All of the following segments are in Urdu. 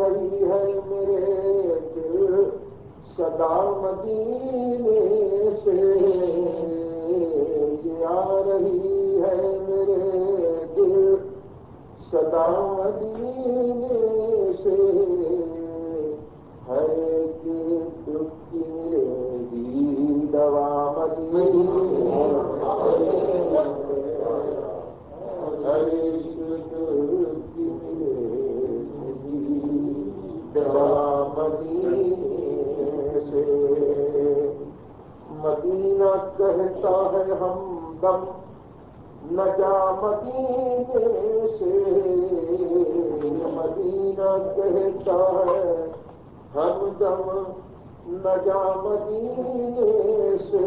رہی ہے میرے دل صدا مدینے سے۔ یہ آ رہی ہے میرے دل صدا مدینے رہتا ہے ہم دم نجا مدینے سے مدینہ کہتا ہے، ہم دم نجا مدینے سے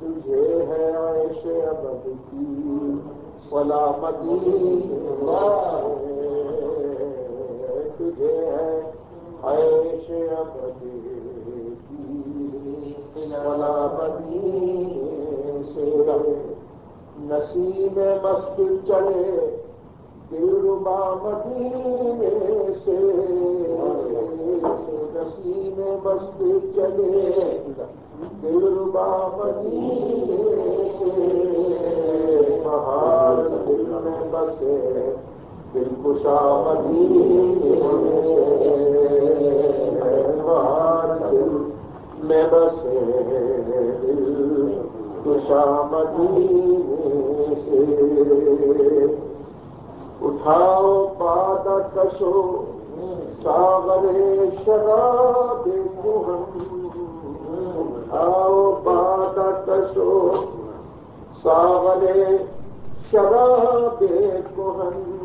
تجھے ہے عائش ابد کی سلامتی تجھے ہے عائش ابد حکیم سے رہے نصیب مست چلے دل مدینے سے نسیم مست چلے دل مدینے سے، مہار دل میں بسے، دل کشا مدینے اٹھاؤ پادا کشو، ساغر شراب اٹھاؤ پادا کشو، ساغر شراب محمد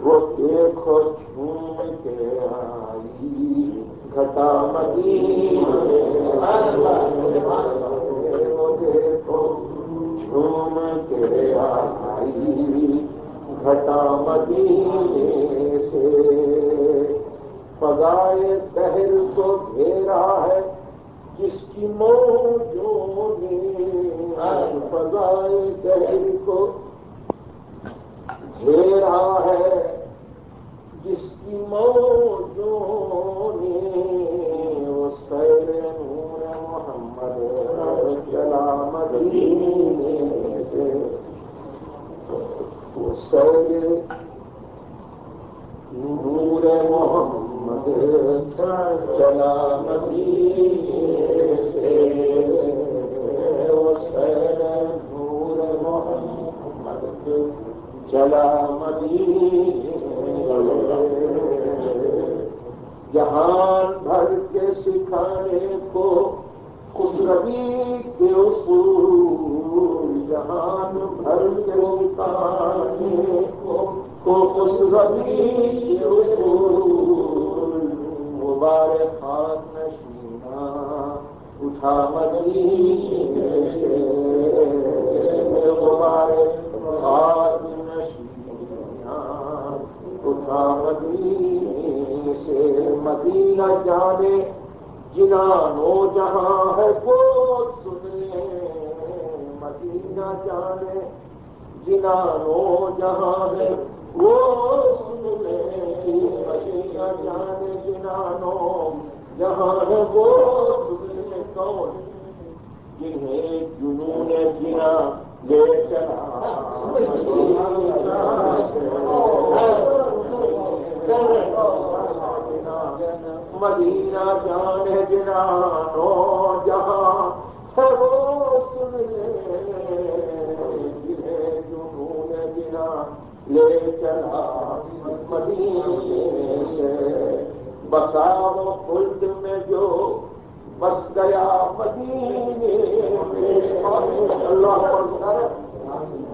وہ دیکھو چھوم کے آئی۔ گھٹا مدین جھوم کے آئی گھٹا مدینے سے پگائے شہر کو گھیرا ہے جس کی موجوں نے پگائے شہر کو گھیرا ہے جس کی موجوں نے محمد تھا چلا سے سیر نور چلا جہان بھر کے سکھانے کو خسروی کے اصول جہان بھر کے سکھانے کو خسروی کے اصول غبار خاک نشینا اٹھا مدینے غبار خاک نشینا اٹھا مدینے سے مدینہ جانے، جنا نو جہاں ہے وہ سنے۔ مدینہ جانے، جنا نو جہاں ہے جانے جان جہاں ہے وہ سننے کون جنہیں جنون جنا لے چلا مدینہ جہاں سے بساو خلد میں جو بس گیا مدینے اللہ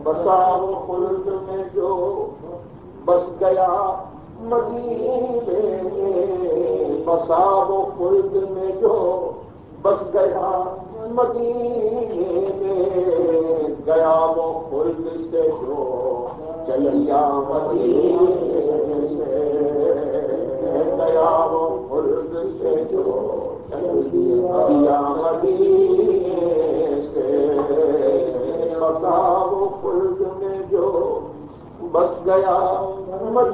بساو خلد میں جو، بس گیا مدینے میں بساو خلد میں جو، بس گیا مدینے میں گیا وہ خلد سے جو، چلیا مدینے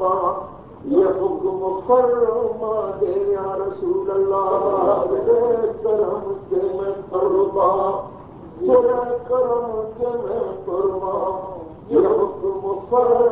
میں یہ حکم فرما دے یا رسول اللہ کرم کے میں فرما تیرا کرم کے میں فرما یہ حکم فرما